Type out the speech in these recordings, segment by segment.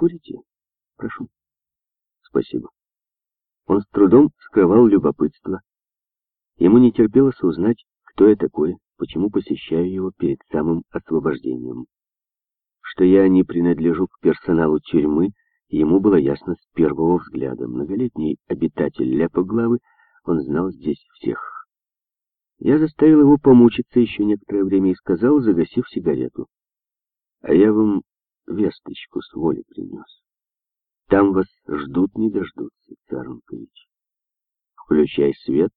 Курите? Прошу. Спасибо. Он с трудом скрывал любопытство. Ему не терпелось узнать, кто я такой, почему посещаю его перед самым освобождением. Что я не принадлежу к персоналу тюрьмы, ему было ясно с первого взгляда. Многолетний обитатель Ляпоглавы, он знал здесь всех. Я заставил его помучиться еще некоторое время и сказал, загасив сигарету. А я вам весточку с воли принес. Там вас ждут, не дождутся, Царенкович. Включай свет,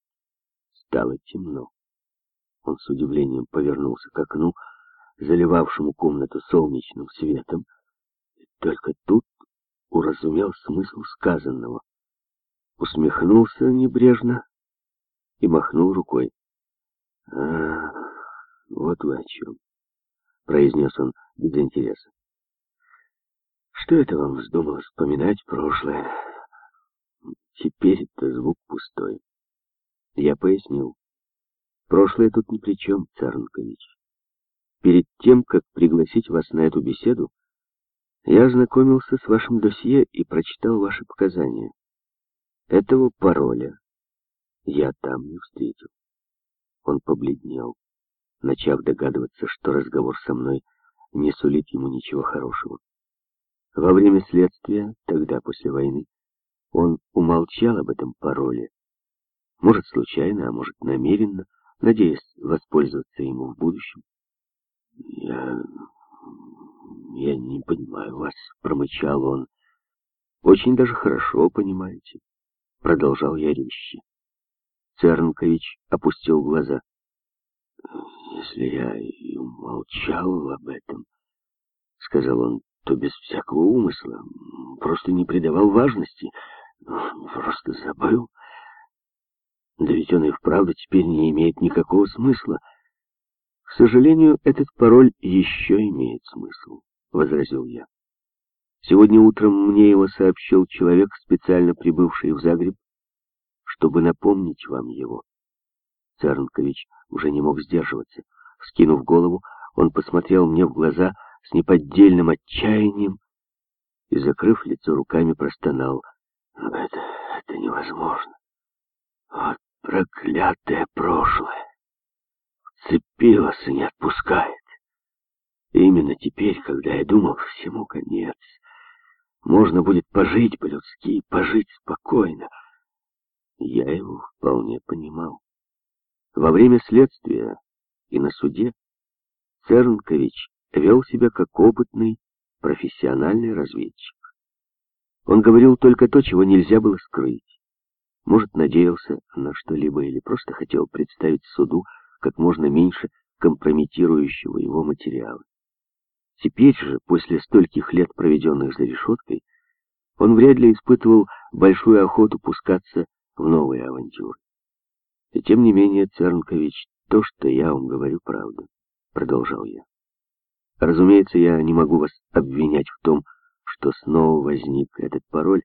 стало темно. Он с удивлением повернулся к окну, заливавшему комнату солнечным светом, и только тут уразумел смысл сказанного. Усмехнулся небрежно и махнул рукой. «А, вот вы о чем», — произнес он без интереса. «Что это вам вздумало вспоминать прошлое? Теперь это звук пустой». Я пояснил. Прошлое тут ни при чем, Царнкович. Перед тем, как пригласить вас на эту беседу, я ознакомился с вашим досье и прочитал ваши показания. Этого пароля я там не встретил. Он побледнел, начав догадываться, что разговор со мной не сулит ему ничего хорошего. Во время следствия, тогда, после войны, он умолчал об этом пароле. Может, случайно, а может, намеренно, надеясь воспользоваться ему в будущем. «Я... я не понимаю вас», — промычал он. «Очень даже хорошо понимаете», — продолжал я резче. Цернкович опустил глаза. «Если я и умолчал об этом», — сказал он, — «то без всякого умысла, просто не придавал важности, просто забыл». Да ведь он и вправду теперь не имеет никакого смысла. К сожалению, этот пароль еще имеет смысл, возразил я. Сегодня утром мне его сообщил человек, специально прибывший в Загреб, чтобы напомнить вам его. Царнкович уже не мог сдерживаться. Скинув голову, он посмотрел мне в глаза с неподдельным отчаянием и, закрыв лицо руками, простонал. «Это, это невозможно. Вот проклятое прошлое. Вцепилась и не отпускает. И именно теперь, когда я думал, всему конец, можно будет пожить по-людски, пожить спокойно. Я его вполне понимал. Во время следствия и на суде Цернкович вел себя как опытный, профессиональный разведчик. Он говорил только то, чего нельзя было скрыть. Может, надеялся на что-либо или просто хотел представить суду как можно меньше компрометирующего его материала. Теперь же, после стольких лет, проведенных за решеткой, он вряд ли испытывал большую охоту пускаться в новые авантюры. И тем не менее, Цернкович, то, что я вам говорю, правда, продолжал я. Разумеется, я не могу вас обвинять в том, что снова возник этот пароль,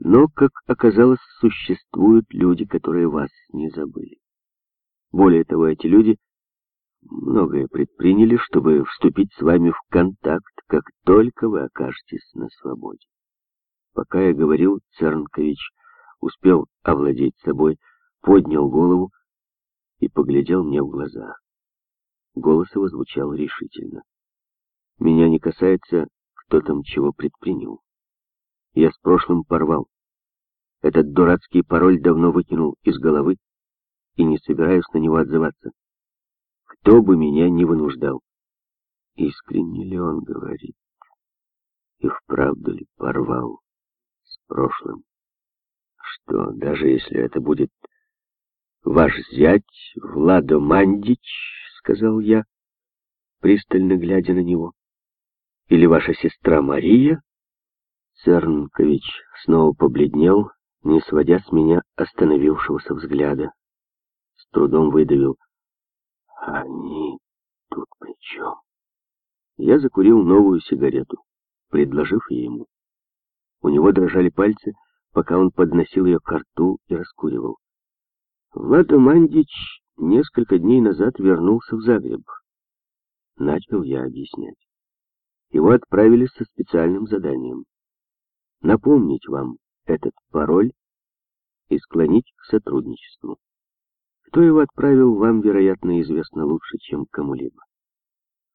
но, как оказалось, существуют люди, которые вас не забыли. Более того, эти люди многое предприняли, чтобы вступить с вами в контакт, как только вы окажетесь на свободе. Пока я говорил, Цернкович успел овладеть собой, поднял голову и поглядел мне в глаза. Голос его звучал решительно. Меня не касается, кто там чего предпринял. Я с прошлым порвал. Этот дурацкий пароль давно выкинул из головы и не собираюсь на него отзываться. Кто бы меня не вынуждал. Искренне ли он говорит? И вправду ли порвал с прошлым? Что, даже если это будет ваш зять Владо Мандич, сказал я, пристально глядя на него, или ваша сестра Мария, Цернкович снова побледнел, не сводя с меня остановившегося взгляда. С трудом выдавил. «Они тут при чем?» Я закурил новую сигарету, предложив ему. У него дрожали пальцы, пока он подносил ее к рту и раскуривал. Влада Мандич несколько дней назад вернулся в Загреб. Начал я объяснять. Его отправили со специальным заданием. напомнить вам этот пароль и склонить к сотрудничеству. Кто его отправил, вам, вероятно, известно лучше, чем кому-либо.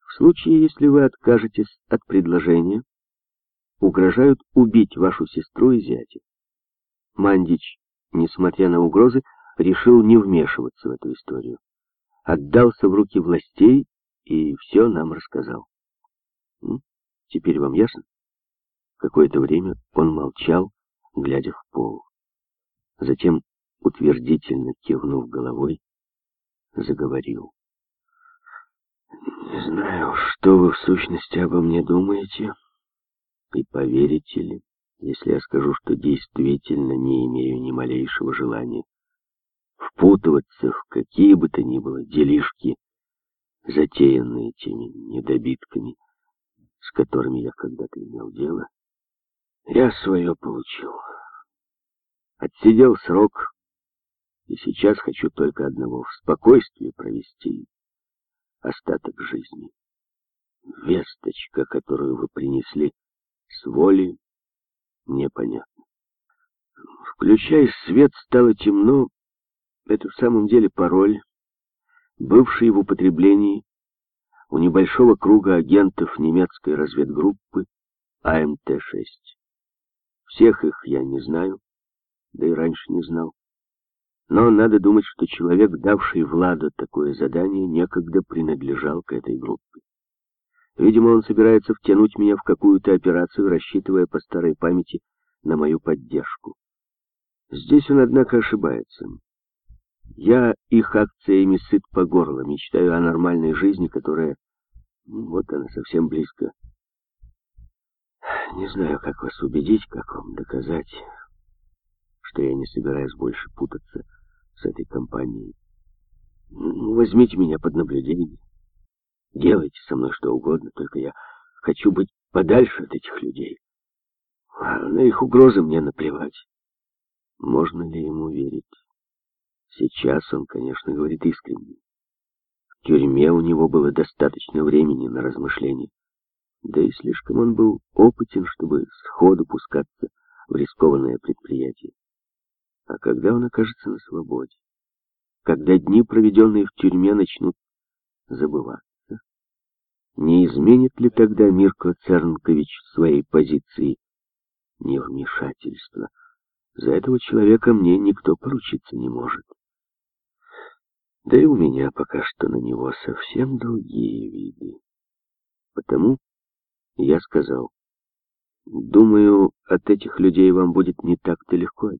В случае, если вы откажетесь от предложения, угрожают убить вашу сестру и зятя. Мандич, несмотря на угрозы, решил не вмешиваться в эту историю. Отдался в руки властей и все нам рассказал. Теперь вам ясно? Какое-то время он молчал, глядя в пол. Затем, утвердительно кивнув головой, заговорил. «Не знаю, что вы в сущности обо мне думаете, и поверите ли, если я скажу, что действительно не имею ни малейшего желания впутываться в какие бы то ни было делишки, затеянные теми недобитками, с которыми я когда-то имел дело. Я свое получил. Отсидел срок, и сейчас хочу только одного — в спокойствии провести остаток жизни. Весточка, которую вы принесли с воли, непонятно. Включая свет, стало темно. Это в самом деле пароль, бывший в употреблении у небольшого круга агентов немецкой разведгруппы АМТ-6. Всех их я не знаю, да и раньше не знал. Но надо думать, что человек, давший Владу такое задание, некогда принадлежал к этой группе. Видимо, он собирается втянуть меня в какую-то операцию, рассчитывая по старой памяти на мою поддержку. Здесь он, однако, ошибается. Я их акциями сыт по горло, мечтаю о нормальной жизни, которая... Ну, вот она, совсем близко. Не знаю, как вас убедить, как вам доказать, что я не собираюсь больше путаться с этой компанией. Ну, возьмите меня под наблюдение. Делайте со мной что угодно, только я хочу быть подальше от этих людей. На их угрозы мне наплевать. Можно ли ему верить? Сейчас он, конечно, говорит искренне. В тюрьме у него было достаточно времени на размышления. Да и слишком он был опытен, чтобы сходу пускаться в рискованное предприятие. А когда он окажется на свободе? Когда дни, проведенные в тюрьме, начнут забываться? Не изменит ли тогда Мирко Цернкович своей позиции невмешательства? За этого человека мне никто поручиться не может. Да и у меня пока что на него совсем другие виды. Потому я сказал, думаю, от этих людей вам будет не так-то легко